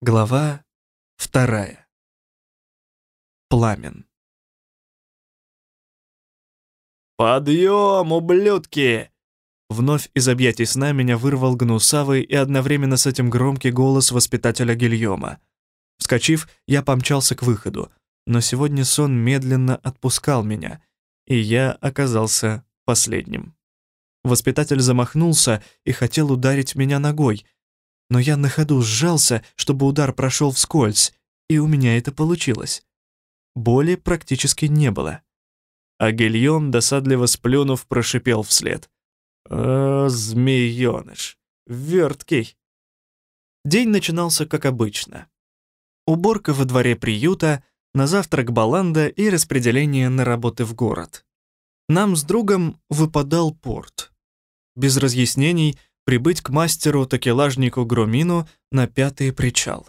Глава вторая. Пламен. «Подъем, ублюдки!» Вновь из объятий сна меня вырвал гнусавый и одновременно с этим громкий голос воспитателя Гильома. Вскочив, я помчался к выходу, но сегодня сон медленно отпускал меня, и я оказался последним. Воспитатель замахнулся и хотел ударить меня ногой — но я на ходу сжался, чтобы удар прошел вскользь, и у меня это получилось. Боли практически не было. А Гильем, досадливо сплюнув, прошипел вслед. «О, змеёныш! Верткий!» День начинался как обычно. Уборка во дворе приюта, на завтрак баланда и распределение на работы в город. Нам с другом выпадал порт. Без разъяснений прибыть к мастеру-такелажнику Громину на пятый причал.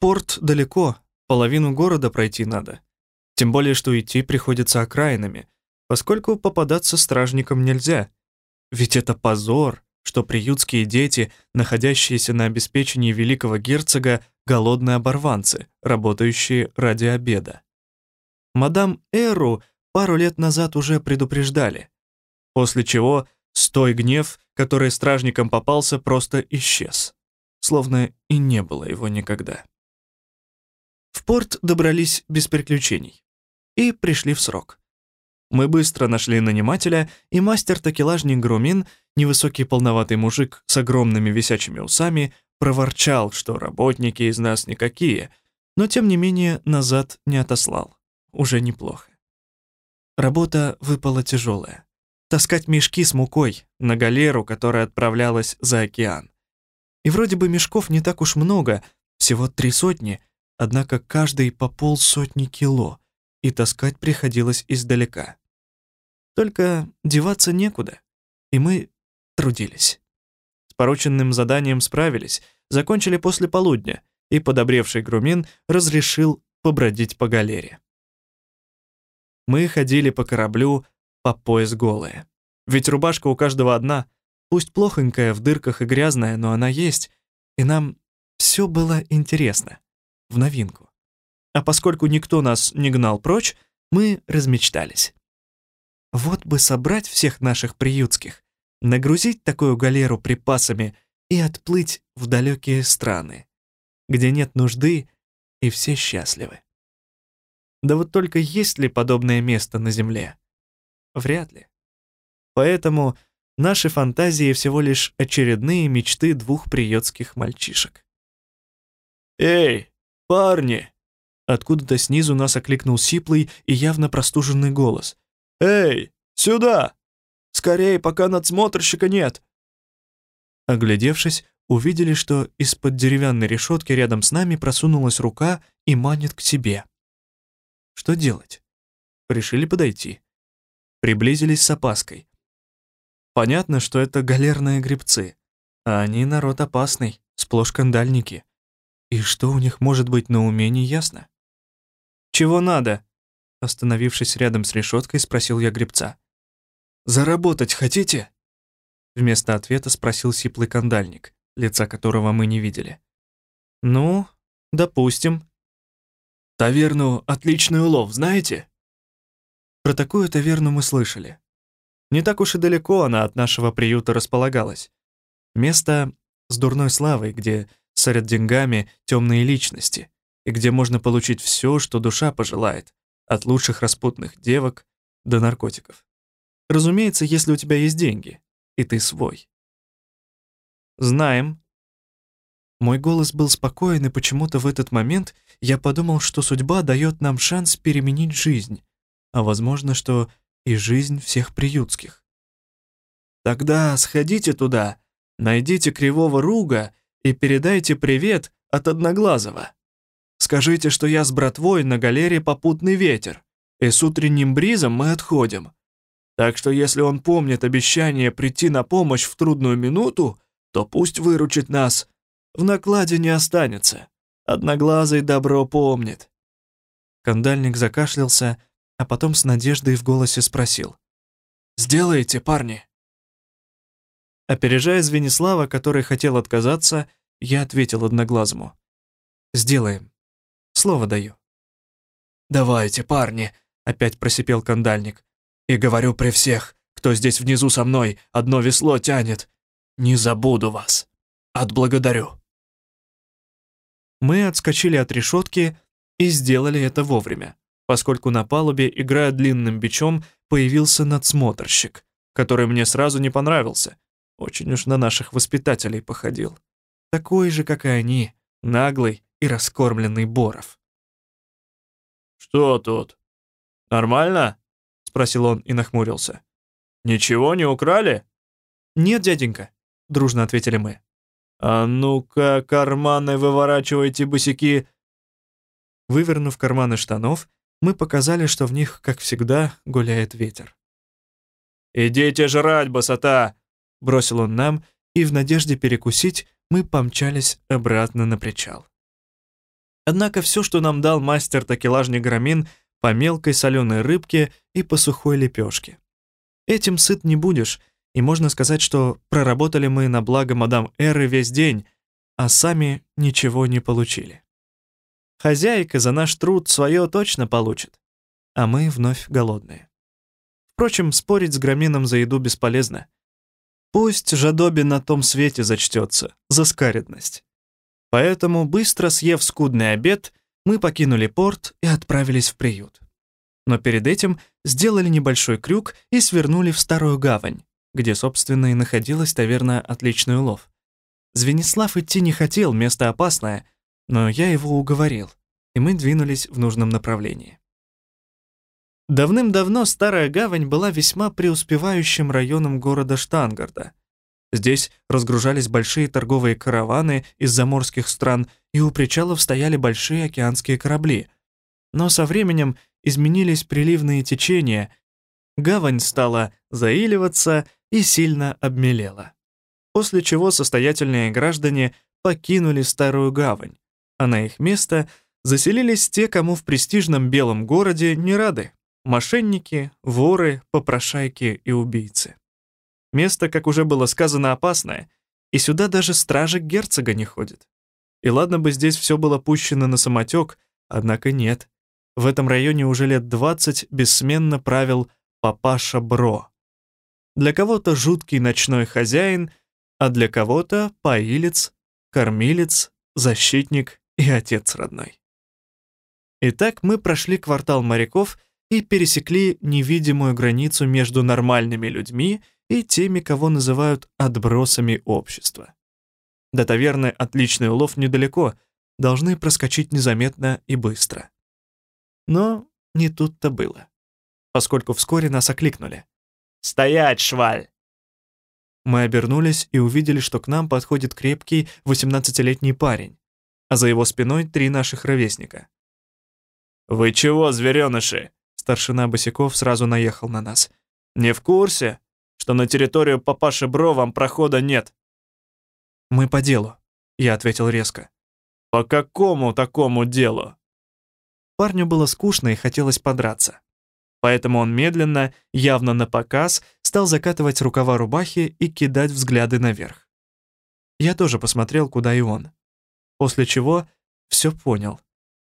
Порт далеко, половину города пройти надо. Тем более, что идти приходится окраинами, поскольку попадаться стражникам нельзя. Ведь это позор, что приютские дети, находящиеся на обеспечении великого герцога, голодные оборванцы, работающие ради обеда. Мадам Эру пару лет назад уже предупреждали, после чего Стой гнев, который стражникам попался, просто исчез. Словно и не было его никогда. В порт добрались без приключений. И пришли в срок. Мы быстро нашли нанимателя, и мастер-такелажник Грумин, невысокий полноватый мужик с огромными висячими усами, проворчал, что работники из нас никакие, но тем не менее назад не отослал. Уже неплохо. Работа выпала тяжелая таскать мешки с мукой на галеру, которая отправлялась за океан. И вроде бы мешков не так уж много, всего три сотни, однако каждый по полсотни кило, и таскать приходилось издалека. Только деваться некуда, и мы трудились. С порученным заданием справились, закончили после полудня, и подобревший Грумин разрешил побродить по галере. Мы ходили по кораблю, по пояс голые. Ведь рубашка у каждого одна, пусть плохонькая, в дырках и грязная, но она есть, и нам все было интересно, в новинку. А поскольку никто нас не гнал прочь, мы размечтались. Вот бы собрать всех наших приютских, нагрузить такую галеру припасами и отплыть в далекие страны, где нет нужды и все счастливы. Да вот только есть ли подобное место на Земле? Вряд ли. Поэтому наши фантазии всего лишь очередные мечты двух приютских мальчишек. «Эй, парни!» Откуда-то снизу нас окликнул сиплый и явно простуженный голос. «Эй, сюда! Скорее, пока надсмотрщика нет!» Оглядевшись, увидели, что из-под деревянной решетки рядом с нами просунулась рука и манит к себе. Что делать? Решили подойти приблизились с опаской. Понятно, что это галерные гребцы, а они народ опасный, сплошь кандальники. И что у них может быть на уме, не ясно. «Чего надо?» Остановившись рядом с решеткой, спросил я гребца. «Заработать хотите?» Вместо ответа спросил сиплый кандальник, лица которого мы не видели. «Ну, допустим». «Таверну «Отличный улов» знаете?» Про такую таверну мы слышали. Не так уж и далеко она от нашего приюта располагалась. Место с дурной славой, где сорят деньгами темные личности, и где можно получить все, что душа пожелает, от лучших распутных девок до наркотиков. Разумеется, если у тебя есть деньги, и ты свой. Знаем. Мой голос был спокоен, и почему-то в этот момент я подумал, что судьба дает нам шанс переменить жизнь, а возможно, что и жизнь всех приютских. Тогда сходите туда, найдите кривого руга и передайте привет от Одноглазого. Скажите, что я с братвой на галере попутный ветер, и с утренним бризом мы отходим. Так что если он помнит обещание прийти на помощь в трудную минуту, то пусть выручит нас. В накладе не останется. Одноглазый добро помнит». Кандальник закашлялся а потом с надеждой в голосе спросил. «Сделаете, парни?» Опережая Звенислава, который хотел отказаться, я ответил одноглазому. Сделаем. Слово даю». «Давайте, парни», — опять просипел кандальник. «И говорю при всех, кто здесь внизу со мной одно весло тянет. Не забуду вас. Отблагодарю». Мы отскочили от решетки и сделали это вовремя, поскольку на палубе, играя длинным бичом, появился надсмотрщик, который мне сразу не понравился. Очень уж на наших воспитателей походил. Такой же, как и они, наглый и раскормленный Боров. «Что тут? Нормально?» — спросил он и нахмурился. «Ничего не украли?» «Нет, дяденька», — дружно ответили мы. «А ну-ка, карманы выворачивайте, босики!» Вывернув карманы штанов, мы показали, что в них, как всегда, гуляет ветер. «Идите жрать, босота!» — бросил он нам, и в надежде перекусить мы помчались обратно на причал. Однако все, что нам дал мастер-такелажник Грамин, по мелкой соленой рыбке и по сухой лепешке. Этим сыт не будешь, и можно сказать, что проработали мы на благо мадам Эры весь день, а сами ничего не получили. Хозяйка за наш труд свое точно получит, а мы вновь голодные. Впрочем, спорить с Громином за еду бесполезно. Пусть жадоби на том свете зачтется за скаредность. Поэтому, быстро съев скудный обед, мы покинули порт и отправились в приют. Но перед этим сделали небольшой крюк и свернули в старую гавань, где, собственно, и находилась таверна «Отличный улов». Звенислав идти не хотел, место опасное, но я его уговорил, и мы двинулись в нужном направлении. Давным-давно Старая Гавань была весьма преуспевающим районом города Штангарда. Здесь разгружались большие торговые караваны из заморских стран, и у причалов стояли большие океанские корабли. Но со временем изменились приливные течения, гавань стала заиливаться и сильно обмелела. После чего состоятельные граждане покинули старую гавань, а на их место заселились те, кому в престижном белом городе не рады — мошенники, воры, попрошайки и убийцы. Место, как уже было сказано, опасное, и сюда даже стражи герцога не ходят. И ладно бы здесь все было пущено на самотек, однако нет. В этом районе уже лет 20 бессменно правил папаша Бро. Для кого-то жуткий ночной хозяин, а для кого-то поилец, кормилец, защитник и отец родной. Итак, мы прошли квартал моряков и пересекли невидимую границу между нормальными людьми и теми, кого называют отбросами общества. До таверны отличный улов недалеко, должны проскочить незаметно и быстро. Но не тут-то было, поскольку вскоре нас окликнули. «Стоять, шваль!» Мы обернулись и увидели, что к нам подходит крепкий 18-летний парень, а за его спиной три наших ровесника. «Вы чего, звереныши?» Старшина Босиков сразу наехал на нас. «Не в курсе, что на территорию папаши Бро вам прохода нет?» «Мы по делу», — я ответил резко. «По какому такому делу?» Парню было скучно и хотелось подраться. Поэтому он медленно, явно на показ, стал закатывать рукава рубахи и кидать взгляды наверх. Я тоже посмотрел, куда и он. После чего все понял,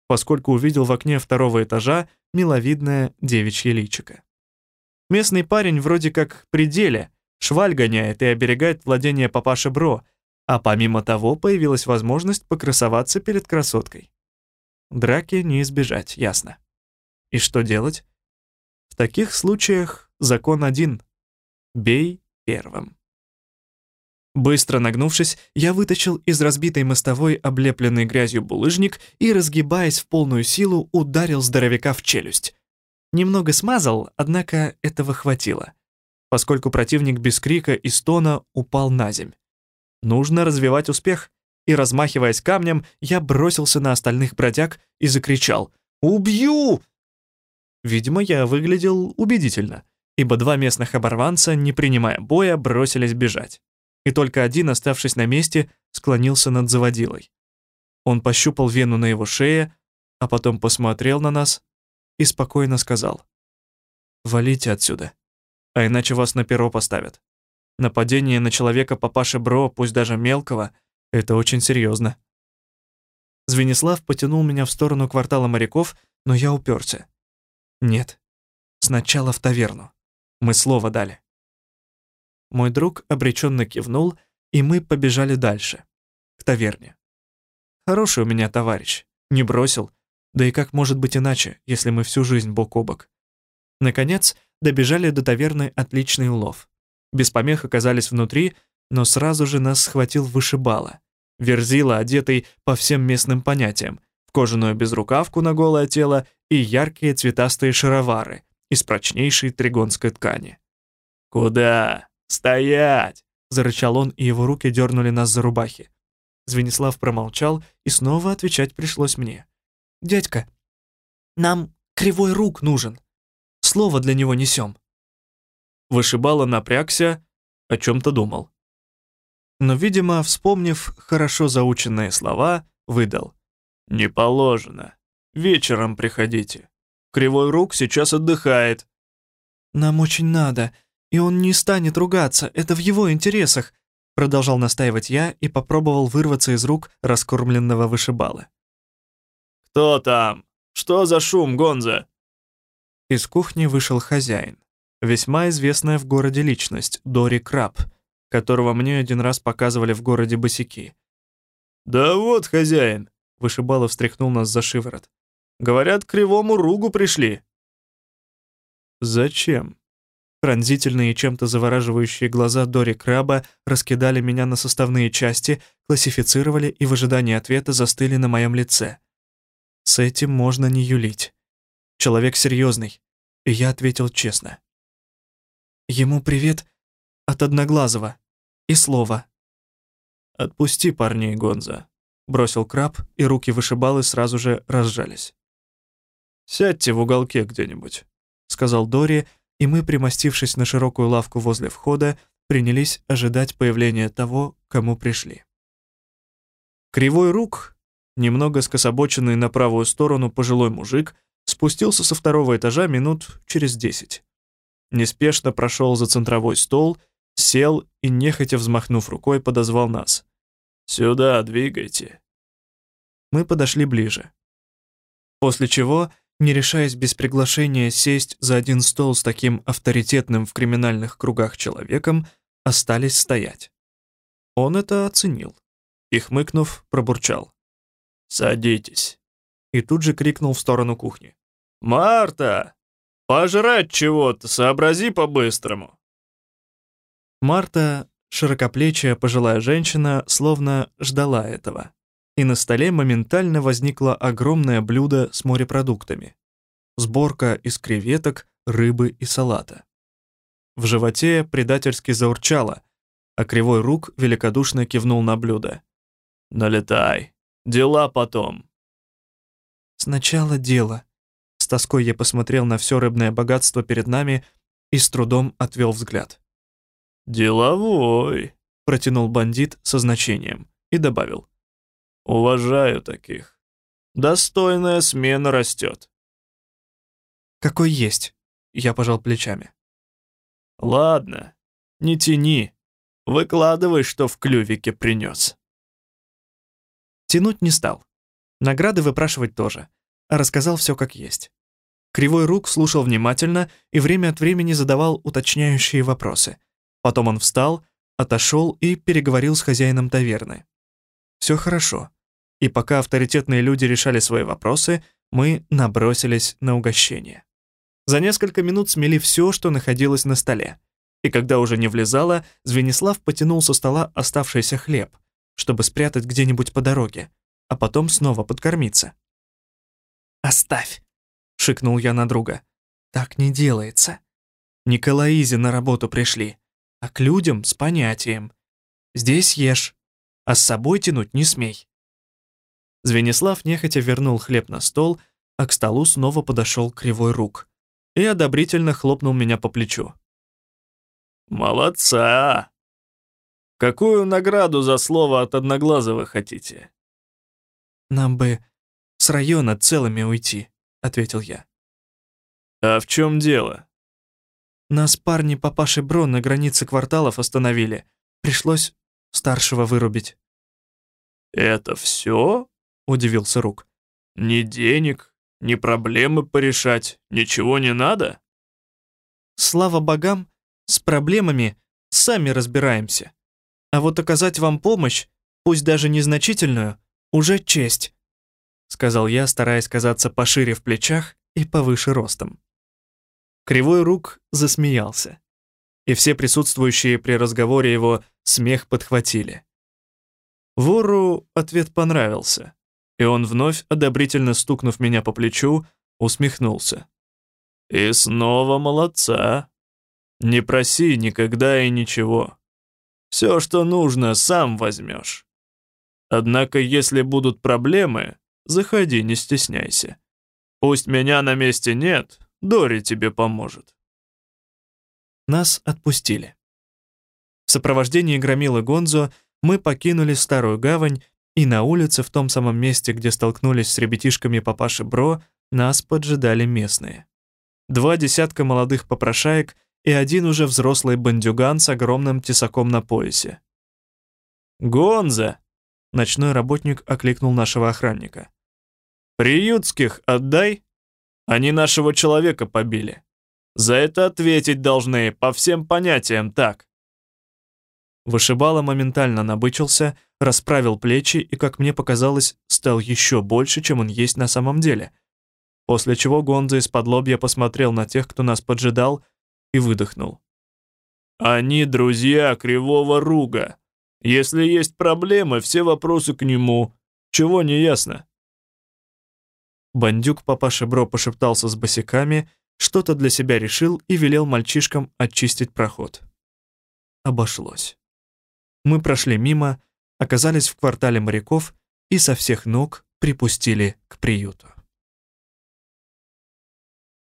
поскольку увидел в окне второго этажа миловидное девичье личико. Местный парень вроде как при деле, шваль гоняет и оберегает владение папаши Бро, а помимо того появилась возможность покрасоваться перед красоткой. Драки не избежать, ясно. И что делать? В таких случаях закон один — бей первым. Быстро нагнувшись, я вытащил из разбитой мостовой облепленный грязью булыжник и, разгибаясь в полную силу, ударил здоровяка в челюсть. Немного смазал, однако этого хватило, поскольку противник без крика и стона упал на земь. Нужно развивать успех, и, размахиваясь камнем, я бросился на остальных бродяг и закричал «Убью!». Видимо, я выглядел убедительно, ибо два местных оборванца, не принимая боя, бросились бежать. И только один, оставшись на месте, склонился над заводилой. Он пощупал вену на его шее, а потом посмотрел на нас и спокойно сказал «Валите отсюда, а иначе вас на перо поставят». Нападение на человека папаши Бро, пусть даже мелкого, это очень серьезно. Звенислав потянул меня в сторону квартала моряков, но я уперся. Нет, сначала в таверну. Мы слово дали. Мой друг обреченно кивнул, и мы побежали дальше, к таверне. Хороший у меня товарищ, не бросил, да и как может быть иначе, если мы всю жизнь бок о бок. Наконец, добежали до таверны «Отличный улов». Без помех оказались внутри, но сразу же нас схватил вышибала. Верзила, одетый по всем местным понятиям, в кожаную безрукавку на голое тело и яркие цветастые шаровары из прочнейшей тригонской ткани. «Куда? Стоять!» — зарычал он, и его руки дернули нас за рубахи. Звенислав промолчал, и снова отвечать пришлось мне. «Дядька, нам кривой рук нужен. Слово для него несем». Вышибала напрягся, о чем-то думал. Но, видимо, вспомнив хорошо заученные слова, выдал. «Не положено. Вечером приходите. Кривой рук сейчас отдыхает». «Нам очень надо, и он не станет ругаться, это в его интересах», продолжал настаивать я и попробовал вырваться из рук раскормленного вышибалы. «Кто там? Что за шум, Гонза?» Из кухни вышел хозяин, весьма известная в городе личность, Дори Краб, которого мне один раз показывали в городе босики. «Да вот, хозяин», — Вышибалов встряхнул нас за шиворот. «Говорят, к кривому ругу пришли». «Зачем?» Пронзительные чем-то завораживающие глаза Дори Краба раскидали меня на составные части, классифицировали и в ожидании ответа застыли на моем лице. С этим можно не юлить. Человек серьезный, и я ответил честно. Ему привет от Одноглазого и слово. «Отпусти парней, Гонза», — бросил краб, и руки вышибалы сразу же разжались. «Сядьте в уголке где-нибудь», — сказал Дори, и мы, примостившись на широкую лавку возле входа, принялись ожидать появления того, кому пришли. Кривой рук, немного скособоченный на правую сторону пожилой мужик, спустился со второго этажа минут через десять. Неспешно прошел за центровой стол, сел и, нехотя взмахнув рукой, подозвал нас. «Сюда двигайте». Мы подошли ближе. После чего не решаясь без приглашения сесть за один стол с таким авторитетным в криминальных кругах человеком, остались стоять. Он это оценил и, хмыкнув, пробурчал. «Садитесь!» И тут же крикнул в сторону кухни. «Марта! Пожрать чего-то, сообрази по-быстрому!» Марта, широкоплечая пожилая женщина, словно ждала этого и на столе моментально возникло огромное блюдо с морепродуктами. Сборка из креветок, рыбы и салата. В животе предательски заурчало, а кривой рук великодушно кивнул на блюдо. «Налетай, дела потом». «Сначала дело». С тоской я посмотрел на все рыбное богатство перед нами и с трудом отвел взгляд. «Деловой», — протянул бандит со значением и добавил. Уважаю таких. Достойная смена растет. Какой есть, я пожал плечами. Ладно, не тяни. Выкладывай, что в клювике принес. Тянуть не стал. Награды выпрашивать тоже. А рассказал все как есть. Кривой рук слушал внимательно и время от времени задавал уточняющие вопросы. Потом он встал, отошел и переговорил с хозяином таверны. Все хорошо и пока авторитетные люди решали свои вопросы, мы набросились на угощение. За несколько минут смели все, что находилось на столе. И когда уже не влезало, Звенислав потянул со стола оставшийся хлеб, чтобы спрятать где-нибудь по дороге, а потом снова подкормиться. «Оставь!» — шикнул я на друга. «Так не делается. Элоизе на работу пришли, а к людям с понятием. Здесь ешь, а с собой тянуть не смей». Звенислав нехотя вернул хлеб на стол, а к столу снова подошел кривой рук и одобрительно хлопнул меня по плечу. «Молодца! Какую награду за слово от Одноглазого хотите?» «Нам бы с района целыми уйти», — ответил я. «А в чем дело?» «Нас парни папаши Бро на границе кварталов остановили. Пришлось старшего вырубить». «Это все?» удивился Рук. «Ни денег, ни проблемы порешать, ничего не надо?» «Слава богам, с проблемами сами разбираемся. А вот оказать вам помощь, пусть даже незначительную, уже честь», сказал я, стараясь казаться пошире в плечах и повыше ростом. Кривой рук засмеялся, и все присутствующие при разговоре его смех подхватили. Вору ответ понравился, и он вновь, одобрительно стукнув меня по плечу, усмехнулся. «И снова молодца. Не проси никогда и ничего. Все, что нужно, сам возьмешь. Однако, если будут проблемы, заходи, не стесняйся. Пусть меня на месте нет, Дори тебе поможет». Нас отпустили. В сопровождении громилы Гонзо мы покинули Старую Гавань, и на улице, в том самом месте, где столкнулись с ребятишками папаши Бро, нас поджидали местные. Два десятка молодых попрошаек и один уже взрослый бандюган с огромным тесаком на поясе. «Гонза!» — ночной работник окликнул нашего охранника. «Приютских отдай! Они нашего человека побили. За это ответить должны, по всем понятиям так!» Вышибала моментально набычился, расправил плечи и, как мне показалось, стал еще больше, чем он есть на самом деле. После чего Гонза из-под лобья посмотрел на тех, кто нас поджидал, и выдохнул. «Они друзья Кривого Руга. Если есть проблемы, все вопросы к нему. Чего не ясно?» Бандюк папаша Бро пошептался с босиками, что-то для себя решил и велел мальчишкам очистить проход. Обошлось. Мы прошли мимо, оказались в квартале моряков и со всех ног припустили к приюту.